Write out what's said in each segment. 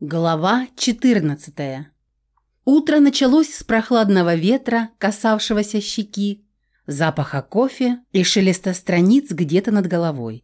Глава 14. Утро началось с прохладного ветра, касавшегося щеки, запаха кофе и шелеста страниц где-то над головой.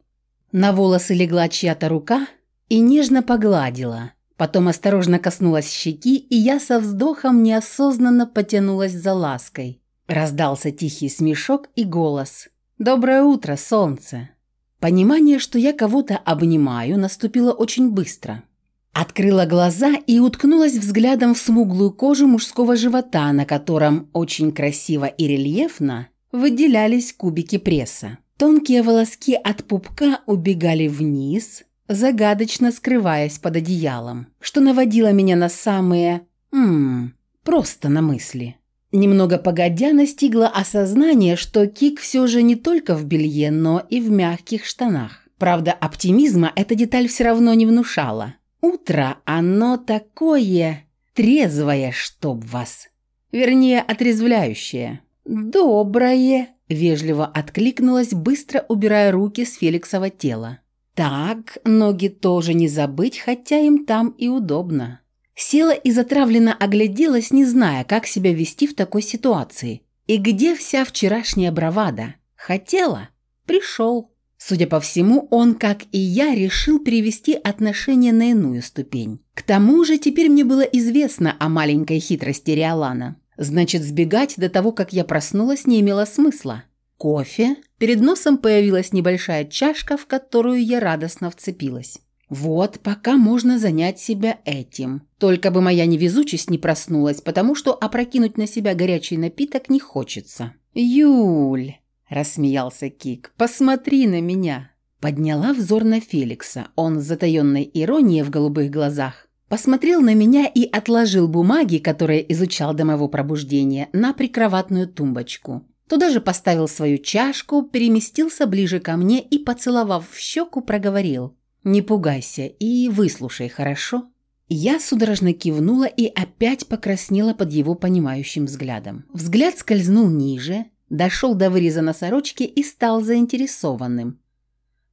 На волосы легла чья-то рука и нежно погладила. Потом осторожно коснулась щеки, и я со вздохом неосознанно потянулась за лаской. Раздался тихий смешок и голос. «Доброе утро, солнце!» Понимание, что я кого-то обнимаю, наступило очень быстро – Открыла глаза и уткнулась взглядом в смуглую кожу мужского живота, на котором очень красиво и рельефно выделялись кубики пресса. Тонкие волоски от пупка убегали вниз, загадочно скрываясь под одеялом, что наводило меня на самые... Ммм, просто на мысли. Немного погодя настигло осознание, что Кик все же не только в белье, но и в мягких штанах. Правда, оптимизма эта деталь все равно не внушала. Утро, оно такое трезвое, чтоб вас. Вернее, отрезвляющее. Доброе, вежливо откликнулась, быстро убирая руки с Феликсова тела. Так, ноги тоже не забыть, хотя им там и удобно. Села и затравленно огляделась, не зная, как себя вести в такой ситуации. И где вся вчерашняя бравада? Хотела? Пришел. Судя по всему, он, как и я, решил перевести отношения на иную ступень. К тому же теперь мне было известно о маленькой хитрости Риолана. Значит, сбегать до того, как я проснулась, не имело смысла. Кофе. Перед носом появилась небольшая чашка, в которую я радостно вцепилась. Вот, пока можно занять себя этим. Только бы моя невезучесть не проснулась, потому что опрокинуть на себя горячий напиток не хочется. «Юль!» Рассмеялся Кик. «Посмотри на меня!» Подняла взор на Феликса. Он с затаенной иронией в голубых глазах посмотрел на меня и отложил бумаги, которые изучал до моего пробуждения, на прикроватную тумбочку. Туда же поставил свою чашку, переместился ближе ко мне и, поцеловав в щеку, проговорил. «Не пугайся и выслушай, хорошо?» Я судорожно кивнула и опять покраснела под его понимающим взглядом. Взгляд скользнул ниже, дошел до выреза на сорочке и стал заинтересованным.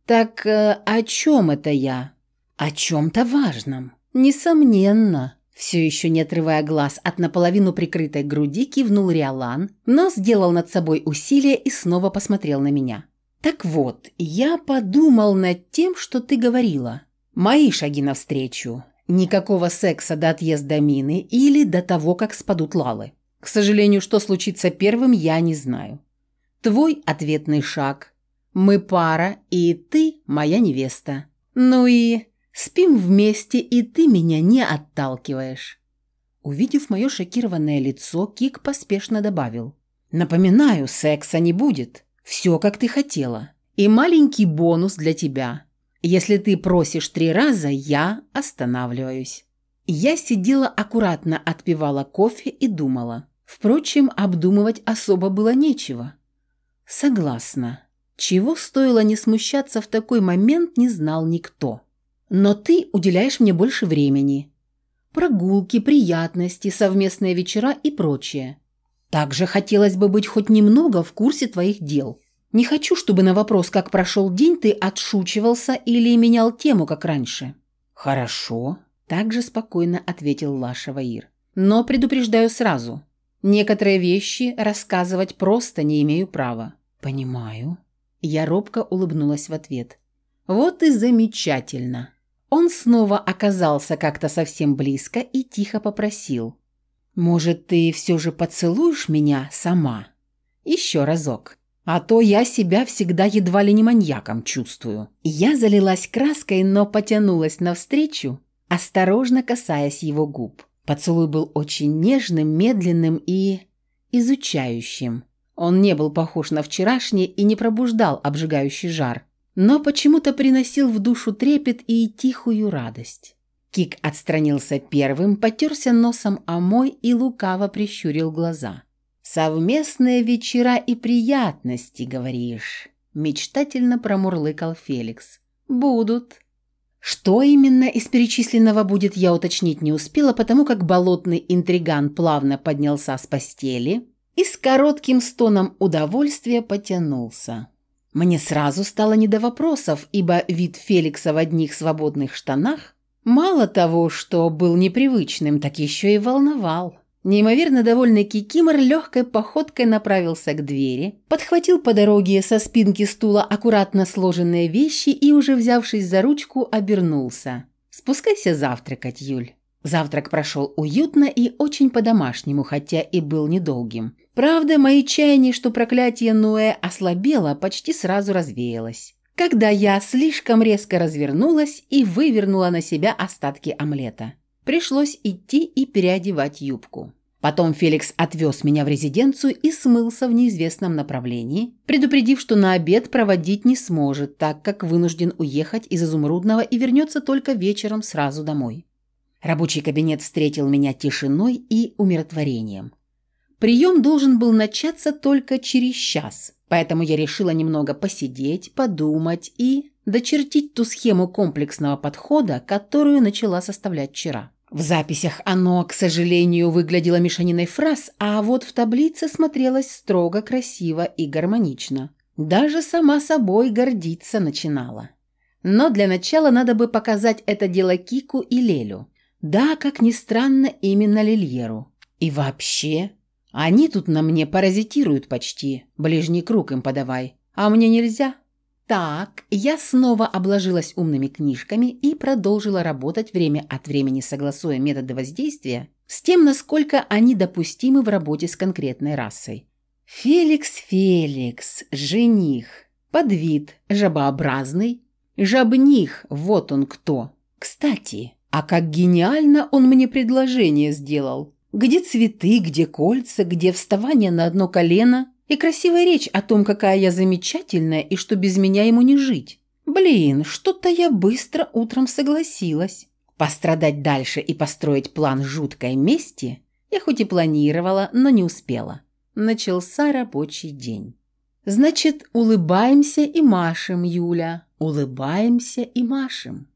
«Так э, о чем это я?» «О чем-то важном». «Несомненно». Все еще не отрывая глаз от наполовину прикрытой груди, кивнул Риолан, но сделал над собой усилие и снова посмотрел на меня. «Так вот, я подумал над тем, что ты говорила. Мои шаги навстречу. Никакого секса до отъезда Мины или до того, как спадут лалы. К сожалению, что случится первым, я не знаю. Твой ответный шаг. Мы пара, и ты моя невеста. Ну и спим вместе, и ты меня не отталкиваешь». Увидев мое шокированное лицо, Кик поспешно добавил. «Напоминаю, секса не будет. Все, как ты хотела. И маленький бонус для тебя. Если ты просишь три раза, я останавливаюсь». Я сидела аккуратно, отпивала кофе и думала. Впрочем, обдумывать особо было нечего. Согласна. Чего стоило не смущаться в такой момент, не знал никто. Но ты уделяешь мне больше времени. Прогулки, приятности, совместные вечера и прочее. Также хотелось бы быть хоть немного в курсе твоих дел. Не хочу, чтобы на вопрос, как прошел день, ты отшучивался или менял тему, как раньше. Хорошо, также спокойно ответил Лаша Ваир. Но предупреждаю сразу. Некоторые вещи рассказывать просто не имею права. Понимаю. Я робко улыбнулась в ответ. Вот и замечательно. Он снова оказался как-то совсем близко и тихо попросил. «Может, ты все же поцелуешь меня сама? Еще разок. А то я себя всегда едва ли не маньяком чувствую». Я залилась краской, но потянулась навстречу осторожно касаясь его губ. Поцелуй был очень нежным, медленным и... изучающим. Он не был похож на вчерашний и не пробуждал обжигающий жар, но почему-то приносил в душу трепет и тихую радость. Кик отстранился первым, потерся носом о мой и лукаво прищурил глаза. «Совместные вечера и приятности, говоришь?» Мечтательно промурлыкал Феликс. «Будут», что именно из перечисленного будет, я уточнить не успела, потому как болотный интриган плавно поднялся с постели и с коротким стоном удовольствия потянулся. Мне сразу стало не до вопросов, ибо вид Феликса в одних свободных штанах Мало того, что был непривычным, так еще и волновал. Неимоверно довольный Кикимор легкой походкой направился к двери, подхватил по дороге со спинки стула аккуратно сложенные вещи и, уже взявшись за ручку, обернулся. «Спускайся завтракать, Юль». Завтрак прошел уютно и очень по-домашнему, хотя и был недолгим. Правда, мои чаяния, что проклятие Нуэ ослабело, почти сразу развеялось. Когда я слишком резко развернулась и вывернула на себя остатки омлета. Пришлось идти и переодевать юбку. Потом Феликс отвез меня в резиденцию и смылся в неизвестном направлении, предупредив, что на обед проводить не сможет, так как вынужден уехать из Изумрудного и вернется только вечером сразу домой. Рабочий кабинет встретил меня тишиной и умиротворением. Прием должен был начаться только через час, поэтому я решила немного посидеть, подумать и дочертить ту схему комплексного подхода, которую начала составлять вчера. В записях оно, к сожалению, выглядело мешаниной фраз, а вот в таблице смотрелось строго, красиво и гармонично. Даже сама собой гордиться начинала. Но для начала надо бы показать это дело Кику и Лелю. Да, как ни странно, именно Лильеру. И вообще, они тут на мне паразитируют почти. Ближний круг им подавай. А мне нельзя. Так, я снова обложилась умными книжками и продолжила работать время от времени, согласуя методы воздействия с тем, насколько они допустимы в работе с конкретной расой. Феликс, Феликс, жених, подвид, жабообразный, жабних, вот он кто. Кстати, а как гениально он мне предложение сделал. Где цветы, где кольца, где вставание на одно колено и красивая речь о том, какая я замечательная и что без меня ему не жить. Блин, что-то я быстро утром согласилась. Пострадать дальше и построить план жуткой мести я хоть и планировала, но не успела. Начался рабочий день. Значит, улыбаемся и машем, Юля. Улыбаемся и машем.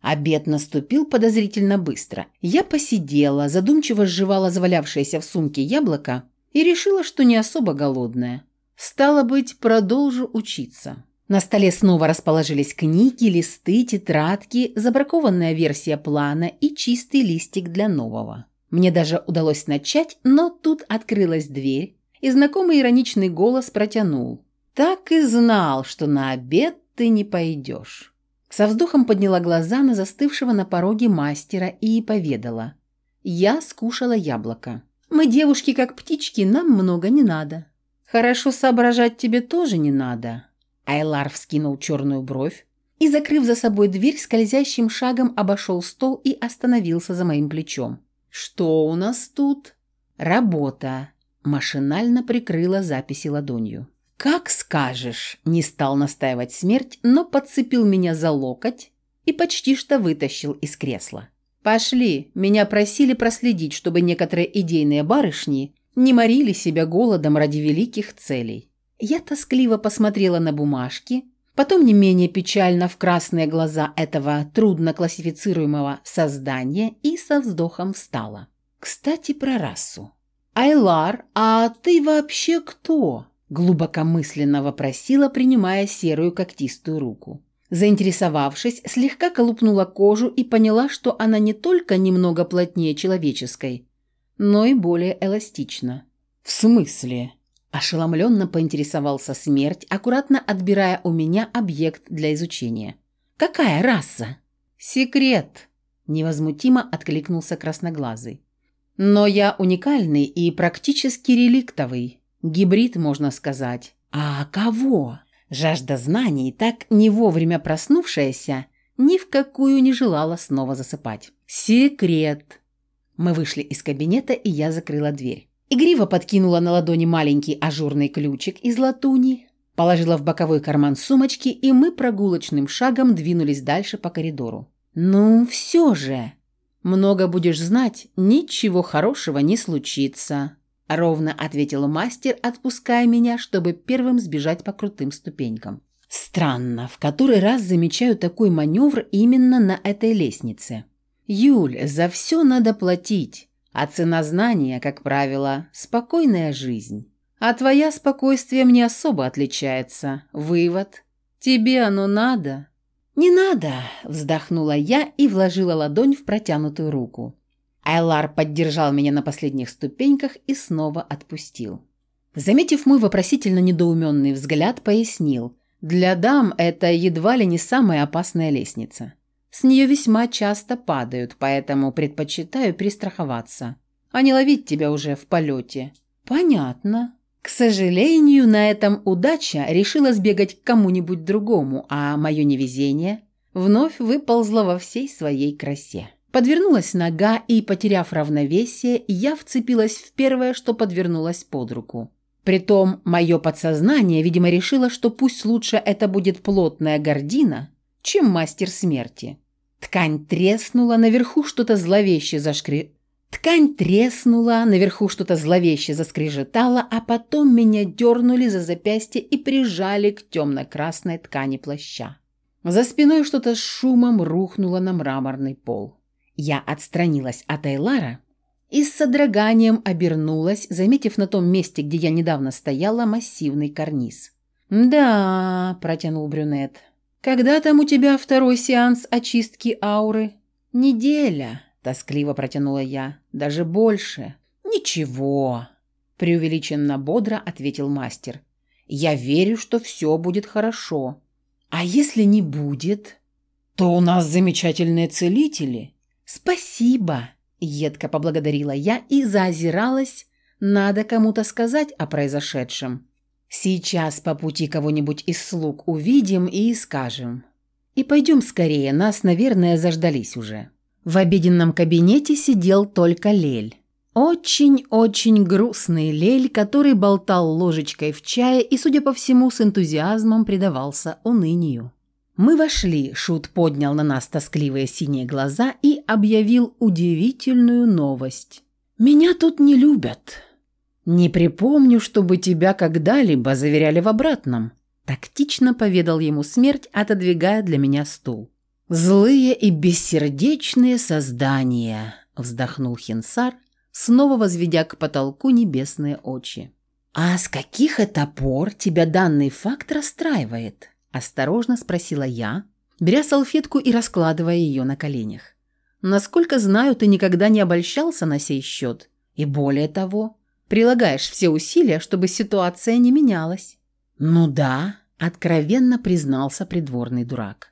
Обед наступил подозрительно быстро. Я посидела, задумчиво сживала завалявшееся в сумке яблоко и решила, что не особо голодная. Стало быть, продолжу учиться. На столе снова расположились книги, листы, тетрадки, забракованная версия плана и чистый листик для нового. Мне даже удалось начать, но тут открылась дверь, и знакомый ироничный голос протянул. «Так и знал, что на обед ты не пойдешь». Со вздохом подняла глаза на застывшего на пороге мастера и поведала. «Я скушала яблоко. Мы девушки как птички, нам много не надо». «Хорошо соображать тебе тоже не надо». Айлар вскинул черную бровь и, закрыв за собой дверь, скользящим шагом обошел стол и остановился за моим плечом. «Что у нас тут?» «Работа», – машинально прикрыла записи ладонью. «Как скажешь», – не стал настаивать смерть, но подцепил меня за локоть и почти что вытащил из кресла. «Пошли, меня просили проследить, чтобы некоторые идейные барышни не морили себя голодом ради великих целей». Я тоскливо посмотрела на бумажки, потом не менее печально в красные глаза этого трудно классифицируемого создания и со вздохом встала. «Кстати, про расу. Айлар, а ты вообще кто?» глубокомысленно вопросила, принимая серую когтистую руку. Заинтересовавшись, слегка колупнула кожу и поняла, что она не только немного плотнее человеческой, но и более эластична. «В смысле?» – ошеломленно поинтересовался смерть, аккуратно отбирая у меня объект для изучения. «Какая раса?» «Секрет!» – невозмутимо откликнулся красноглазый. «Но я уникальный и практически реликтовый. Гибрид, можно сказать. А кого? Жажда знаний, так не вовремя проснувшаяся, ни в какую не желала снова засыпать. Секрет. Мы вышли из кабинета, и я закрыла дверь. Игриво подкинула на ладони маленький ажурный ключик из латуни, положила в боковой карман сумочки, и мы прогулочным шагом двинулись дальше по коридору. «Ну, все же!» «Много будешь знать, ничего хорошего не случится», Ровно ответил мастер, отпуская меня, чтобы первым сбежать по крутым ступенькам. Странно, в который раз замечаю такой маневр именно на этой лестнице. Юль, за все надо платить, а цена знания, как правило, спокойная жизнь. А твоя спокойствие мне особо отличается. Вывод. Тебе оно надо. «Не надо!» – вздохнула я и вложила ладонь в протянутую руку. Айлар поддержал меня на последних ступеньках и снова отпустил. Заметив мой вопросительно недоуменный взгляд, пояснил. «Для дам это едва ли не самая опасная лестница. С нее весьма часто падают, поэтому предпочитаю перестраховаться, а не ловить тебя уже в полете». «Понятно», к сожалению, на этом удача решила сбегать к кому-нибудь другому, а мое невезение вновь выползло во всей своей красе. Подвернулась нога, и, потеряв равновесие, я вцепилась в первое, что подвернулось под руку. Притом, мое подсознание, видимо, решило, что пусть лучше это будет плотная гордина, чем мастер смерти. Ткань треснула, наверху что-то зловеще зашкри... Ткань треснула, наверху что-то зловеще заскрежетало, а потом меня дернули за запястье и прижали к темно-красной ткани плаща. За спиной что-то с шумом рухнуло на мраморный пол. Я отстранилась от Эйлара и с содроганием обернулась, заметив на том месте, где я недавно стояла, массивный карниз. «Да», – протянул брюнет, – «когда там у тебя второй сеанс очистки ауры?» «Неделя», – тоскливо протянула я. «Даже больше». «Ничего», – преувеличенно бодро ответил мастер. «Я верю, что все будет хорошо. А если не будет, то у нас замечательные целители». «Спасибо», – едко поблагодарила я и заозиралась. «Надо кому-то сказать о произошедшем. Сейчас по пути кого-нибудь из слуг увидим и скажем. И пойдем скорее, нас, наверное, заждались уже». В обеденном кабинете сидел только Лель. Очень-очень грустный Лель, который болтал ложечкой в чае и, судя по всему, с энтузиазмом предавался унынию. Мы вошли, Шут поднял на нас тоскливые синие глаза и объявил удивительную новость. «Меня тут не любят. Не припомню, чтобы тебя когда-либо заверяли в обратном», тактично поведал ему смерть, отодвигая для меня стул. «Злые и бессердечные создания», — вздохнул Хинсар, снова возведя к потолку небесные очи. «А с каких это пор тебя данный факт расстраивает?» – осторожно спросила я, беря салфетку и раскладывая ее на коленях. «Насколько знаю, ты никогда не обольщался на сей счет, и более того, прилагаешь все усилия, чтобы ситуация не менялась». «Ну да», – откровенно признался придворный дурак.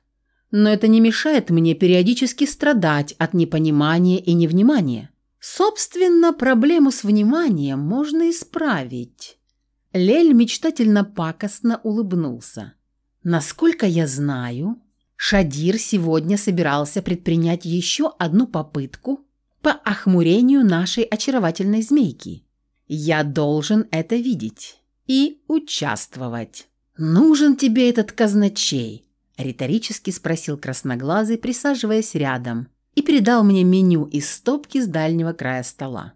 Но это не мешает мне периодически страдать от непонимания и невнимания. Собственно, проблему с вниманием можно исправить. Лель мечтательно пакостно улыбнулся. Насколько я знаю, Шадир сегодня собирался предпринять еще одну попытку по охмурению нашей очаровательной змейки. Я должен это видеть и участвовать. Нужен тебе этот казначей риторически спросил красноглазый, присаживаясь рядом, и передал мне меню из стопки с дальнего края стола.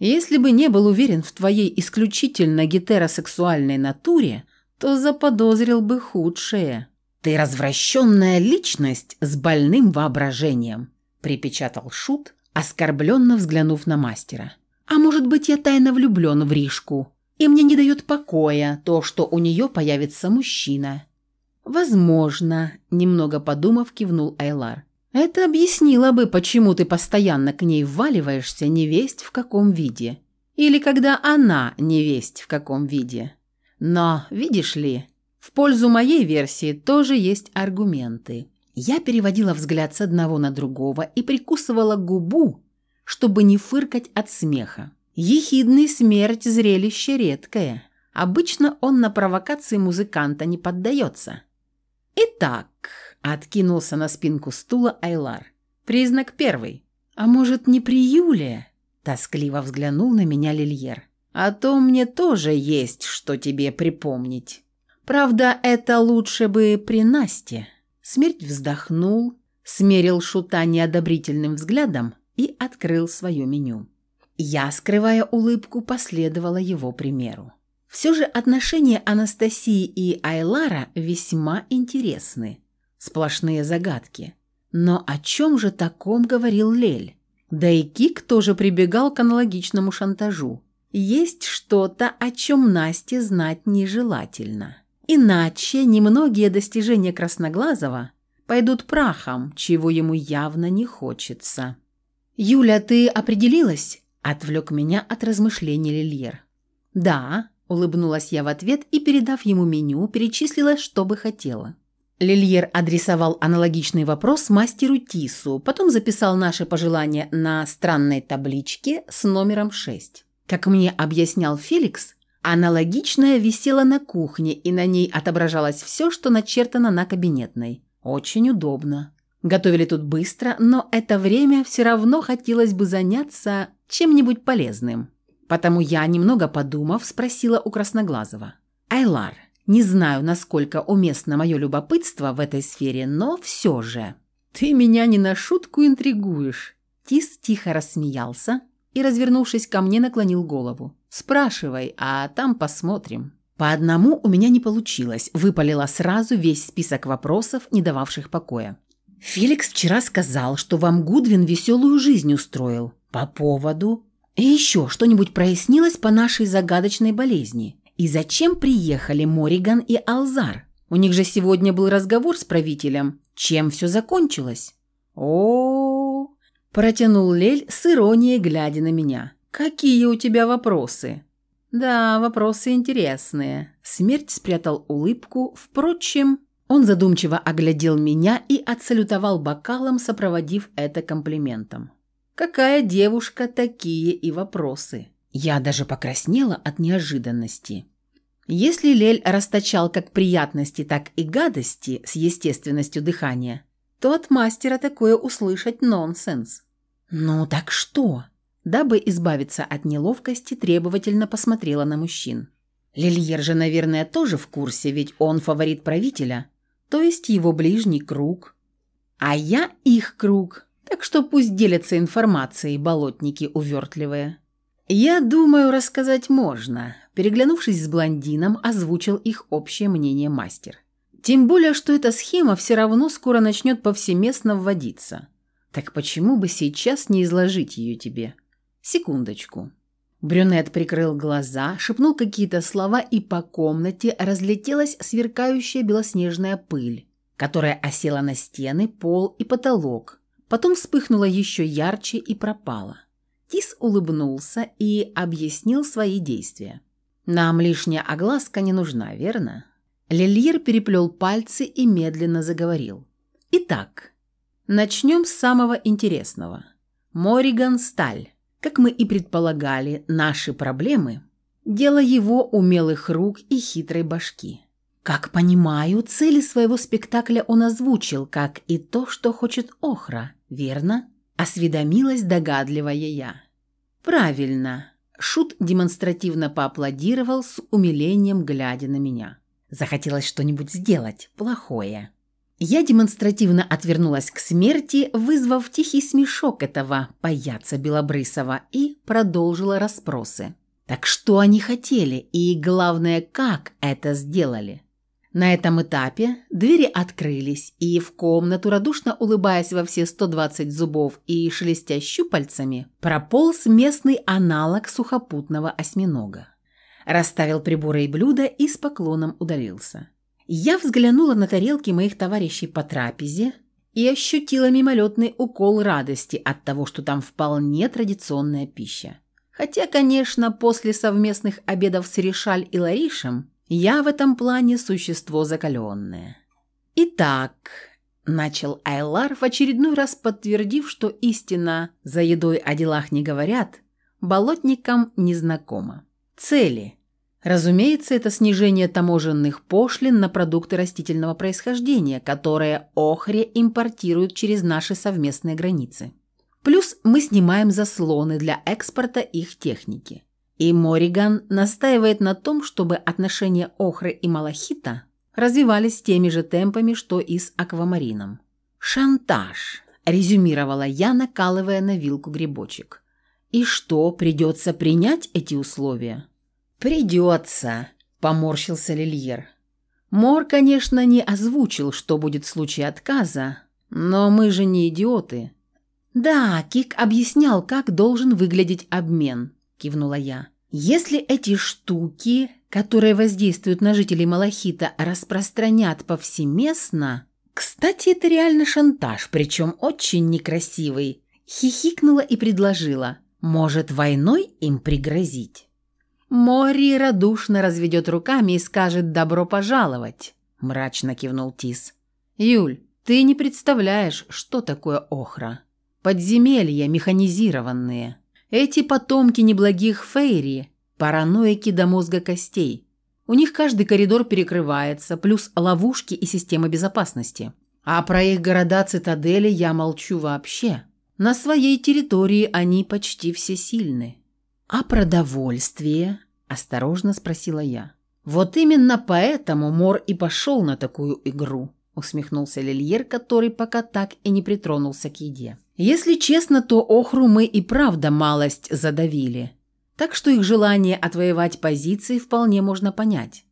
«Если бы не был уверен в твоей исключительно гетеросексуальной натуре, то заподозрил бы худшее. Ты развращенная личность с больным воображением», припечатал Шут, оскорбленно взглянув на мастера. «А может быть, я тайно влюблен в Ришку, и мне не дает покоя то, что у нее появится мужчина. «Возможно», – немного подумав, кивнул Айлар. «Это объяснило бы, почему ты постоянно к ней вваливаешься невесть в каком виде. Или когда она невесть в каком виде. Но, видишь ли, в пользу моей версии тоже есть аргументы». Я переводила взгляд с одного на другого и прикусывала губу, чтобы не фыркать от смеха. Ехидный смерть – зрелище редкое. Обычно он на провокации музыканта не поддается. «Итак», — откинулся на спинку стула Айлар. «Признак первый. А может, не при Юле?» Тоскливо взглянул на меня Лильер. «А то мне тоже есть, что тебе припомнить. Правда, это лучше бы при Насте». Смерть вздохнул, смерил Шута неодобрительным взглядом и открыл свое меню. Я, скрывая улыбку, последовала его примеру. Все же отношения Анастасии и Айлара весьма интересны. Сплошные загадки. Но о чем же таком говорил Лель? Да и Кик тоже прибегал к аналогичному шантажу. Есть что-то, о чем Насте знать нежелательно. Иначе немногие достижения Красноглазого пойдут прахом, чего ему явно не хочется. «Юля, ты определилась?» – отвлек меня от размышлений Лильер. «Да», – улыбнулась я в ответ и, передав ему меню, перечислила, что бы хотела. Лильер адресовал аналогичный вопрос мастеру Тису, потом записал наши пожелания на странной табличке с номером 6. Как мне объяснял Феликс, аналогичная висела на кухне, и на ней отображалось все, что начертано на кабинетной. Очень удобно. Готовили тут быстро, но это время все равно хотелось бы заняться чем-нибудь полезным. Потому я, немного подумав, спросила у Красноглазого. «Айлар, не знаю, насколько уместно мое любопытство в этой сфере, но все же. Ты меня не на шутку интригуешь. Тис тихо рассмеялся и, развернувшись ко мне, наклонил голову. «Спрашивай, а там посмотрим». По одному у меня не получилось, выпалила сразу весь список вопросов, не дававших покоя. «Феликс вчера сказал, что вам Гудвин веселую жизнь устроил. По поводу...» «И еще что-нибудь прояснилось по нашей загадочной болезни?» И зачем приехали Мориган и Алзар? У них же сегодня был разговор с правителем. Чем все закончилось? О, -о, -о, -о протянул Лель с иронией, глядя на меня. Какие у тебя вопросы? Да, вопросы интересные. Смерть спрятал улыбку. Впрочем, он задумчиво оглядел меня и отсалютовал бокалом, сопроводив это комплиментом. Какая девушка, такие и вопросы. Я даже покраснела от неожиданности. Если Лель расточал как приятности, так и гадости с естественностью дыхания, то от мастера такое услышать нонсенс. «Ну так что?» Дабы избавиться от неловкости, требовательно посмотрела на мужчин. Лильер же, наверное, тоже в курсе, ведь он фаворит правителя, то есть его ближний круг. А я их круг, так что пусть делятся информацией болотники увертливые. «Я думаю, рассказать можно», – переглянувшись с блондином, озвучил их общее мнение мастер. «Тем более, что эта схема все равно скоро начнет повсеместно вводиться. Так почему бы сейчас не изложить ее тебе? Секундочку». Брюнет прикрыл глаза, шепнул какие-то слова, и по комнате разлетелась сверкающая белоснежная пыль, которая осела на стены, пол и потолок, потом вспыхнула еще ярче и пропала. Тис улыбнулся и объяснил свои действия. «Нам лишняя огласка не нужна, верно?» Лильер переплел пальцы и медленно заговорил. «Итак, начнем с самого интересного. Мориган Сталь. Как мы и предполагали, наши проблемы – дело его умелых рук и хитрой башки. Как понимаю, цели своего спектакля он озвучил, как и то, что хочет Охра, верно?» Осведомилась догадливая я. «Правильно». Шут демонстративно поаплодировал с умилением, глядя на меня. Захотелось что-нибудь сделать плохое. Я демонстративно отвернулась к смерти, вызвав тихий смешок этого паяца Белобрысова и продолжила расспросы. Так что они хотели и, главное, как это сделали? На этом этапе двери открылись, и в комнату, радушно улыбаясь во все 120 зубов и шелестя щупальцами, прополз местный аналог сухопутного осьминога. Расставил приборы и блюда и с поклоном удалился. Я взглянула на тарелки моих товарищей по трапезе и ощутила мимолетный укол радости от того, что там вполне традиционная пища. Хотя, конечно, после совместных обедов с Решаль и Ларишем я в этом плане существо закаленное. Итак, начал Айлар, в очередной раз подтвердив, что истина за едой о делах не говорят, болотникам незнакома. Цели. Разумеется, это снижение таможенных пошлин на продукты растительного происхождения, которые Охре импортируют через наши совместные границы. Плюс мы снимаем заслоны для экспорта их техники. И Мориган настаивает на том, чтобы отношения Охры и Малахита развивались теми же темпами, что и с Аквамарином. «Шантаж», – резюмировала я, накалывая на вилку грибочек. «И что, придется принять эти условия?» «Придется», – поморщился Лильер. Мор, конечно, не озвучил, что будет в случае отказа, но мы же не идиоты. «Да, Кик объяснял, как должен выглядеть обмен», – кивнула я. «Если эти штуки, которые воздействуют на жителей Малахита, распространят повсеместно, «Кстати, это реально шантаж, причем очень некрасивый», – хихикнула и предложила. «Может, войной им пригрозить?» Мори радушно разведет руками и скажет «добро пожаловать», – мрачно кивнул Тис. «Юль, ты не представляешь, что такое охра. Подземелья механизированные. Эти потомки неблагих фейри, параноики до мозга костей. У них каждый коридор перекрывается, плюс ловушки и система безопасности. А про их города-цитадели я молчу вообще. На своей территории они почти все сильны. «А продовольствие?» – осторожно спросила я. «Вот именно поэтому Мор и пошел на такую игру», – усмехнулся Лильер, который пока так и не притронулся к еде. «Если честно, то Охру мы и правда малость задавили. Так что их желание отвоевать позиции вполне можно понять.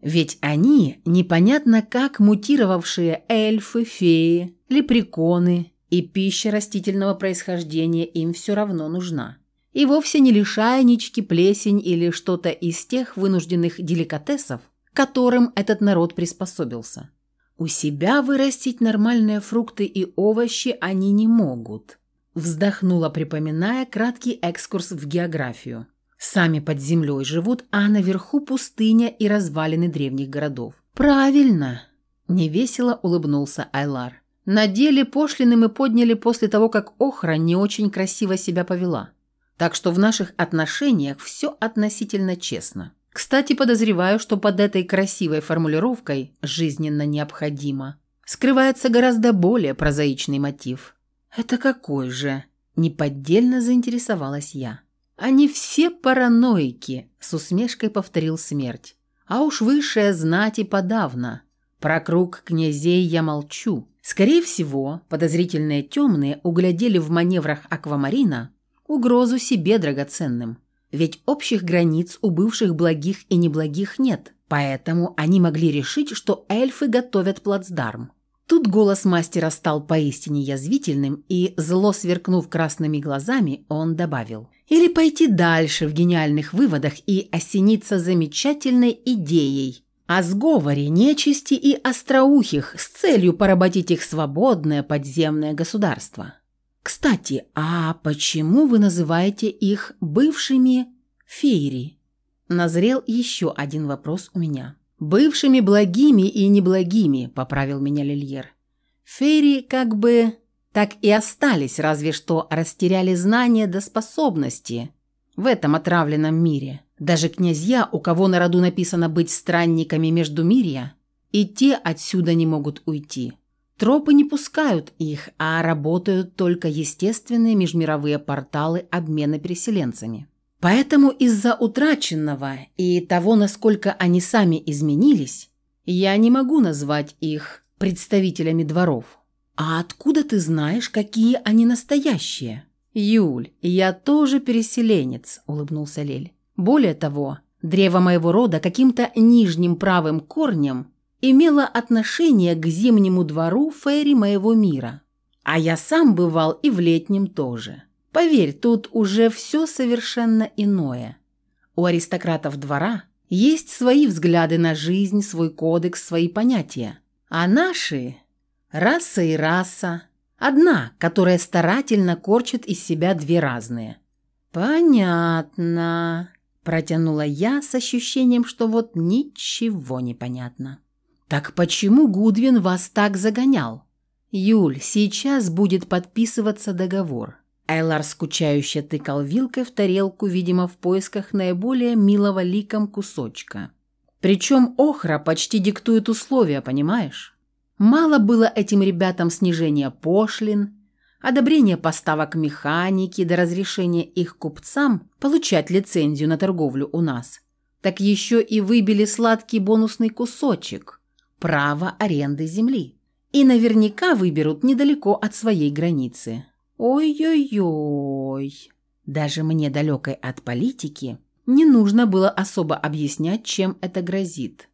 Ведь они непонятно как мутировавшие эльфы, феи, лепреконы, и пища растительного происхождения им все равно нужна и вовсе не лишайнички, плесень или что-то из тех вынужденных деликатесов, которым этот народ приспособился. У себя вырастить нормальные фрукты и овощи они не могут. Вздохнула, припоминая краткий экскурс в географию. Сами под землей живут, а наверху пустыня и развалины древних городов. «Правильно!» – невесело улыбнулся Айлар. «На деле пошлины мы подняли после того, как Охра не очень красиво себя повела. Так что в наших отношениях все относительно честно. Кстати, подозреваю, что под этой красивой формулировкой «жизненно необходимо» скрывается гораздо более прозаичный мотив. «Это какой же?» – неподдельно заинтересовалась я. «Они все параноики», – с усмешкой повторил смерть. «А уж высшая знать и подавно. Про круг князей я молчу. Скорее всего, подозрительные темные углядели в маневрах аквамарина угрозу себе драгоценным. Ведь общих границ у бывших благих и неблагих нет, поэтому они могли решить, что эльфы готовят плацдарм. Тут голос мастера стал поистине язвительным, и, зло сверкнув красными глазами, он добавил. «Или пойти дальше в гениальных выводах и осениться замечательной идеей о сговоре нечисти и остроухих с целью поработить их свободное подземное государство». «Кстати, а почему вы называете их бывшими фейри?» Назрел еще один вопрос у меня. «Бывшими благими и неблагими», — поправил меня Лильер. «Фейри как бы так и остались, разве что растеряли знания до способности в этом отравленном мире. Даже князья, у кого на роду написано быть странниками между мирья, и те отсюда не могут уйти. Тропы не пускают их, а работают только естественные межмировые порталы обмена переселенцами. Поэтому из-за утраченного и того, насколько они сами изменились, я не могу назвать их представителями дворов. А откуда ты знаешь, какие они настоящие? Юль, я тоже переселенец, улыбнулся Лель. Более того, древо моего рода каким-то нижним правым корнем имела отношение к зимнему двору фейри моего мира. А я сам бывал и в летнем тоже. Поверь, тут уже все совершенно иное. У аристократов двора есть свои взгляды на жизнь, свой кодекс, свои понятия. А наши – раса и раса. Одна, которая старательно корчит из себя две разные. «Понятно», – протянула я с ощущением, что вот ничего не понятно. «Так почему Гудвин вас так загонял?» «Юль, сейчас будет подписываться договор». Айлар скучающе тыкал вилкой в тарелку, видимо, в поисках наиболее милого ликом кусочка. Причем Охра почти диктует условия, понимаешь? Мало было этим ребятам снижения пошлин, одобрения поставок механики до разрешения их купцам получать лицензию на торговлю у нас. Так еще и выбили сладкий бонусный кусочек – право аренды земли. И наверняка выберут недалеко от своей границы. Ой-ой-ой. Даже мне, далекой от политики, не нужно было особо объяснять, чем это грозит.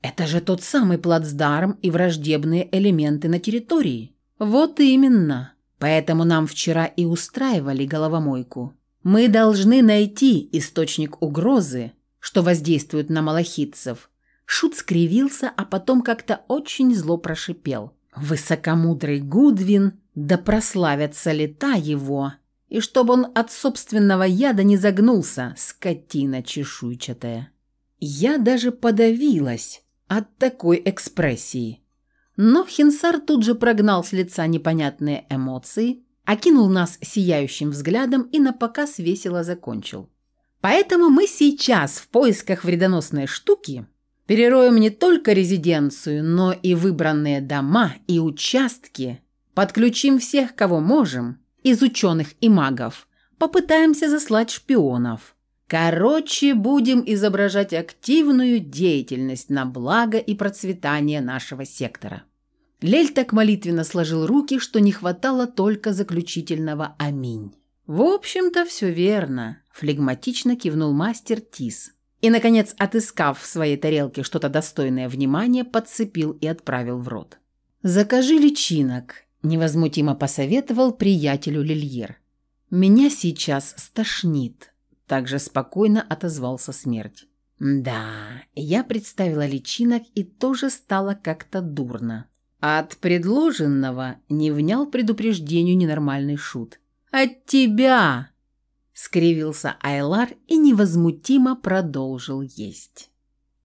Это же тот самый плацдарм и враждебные элементы на территории. Вот именно. Поэтому нам вчера и устраивали головомойку. Мы должны найти источник угрозы, что воздействует на малахитцев, Шут скривился, а потом как-то очень зло прошипел. Высокомудрый Гудвин, да прославятся лета его, и чтобы он от собственного яда не загнулся, скотина чешуйчатая. Я даже подавилась от такой экспрессии. Но Хинсар тут же прогнал с лица непонятные эмоции, окинул нас сияющим взглядом и напоказ весело закончил. Поэтому мы сейчас в поисках вредоносной штуки перероем не только резиденцию, но и выбранные дома и участки, подключим всех, кого можем, из ученых и магов, попытаемся заслать шпионов. Короче, будем изображать активную деятельность на благо и процветание нашего сектора. Лель так молитвенно сложил руки, что не хватало только заключительного «Аминь». «В общем-то, все верно», – флегматично кивнул мастер Тис. И, наконец, отыскав в своей тарелке что-то достойное внимания, подцепил и отправил в рот. «Закажи личинок», – невозмутимо посоветовал приятелю Лильер. «Меня сейчас стошнит», – также спокойно отозвался смерть. «Да, я представила личинок и тоже стало как-то дурно». От предложенного не внял предупреждению ненормальный шут. «От тебя!» — скривился Айлар и невозмутимо продолжил есть.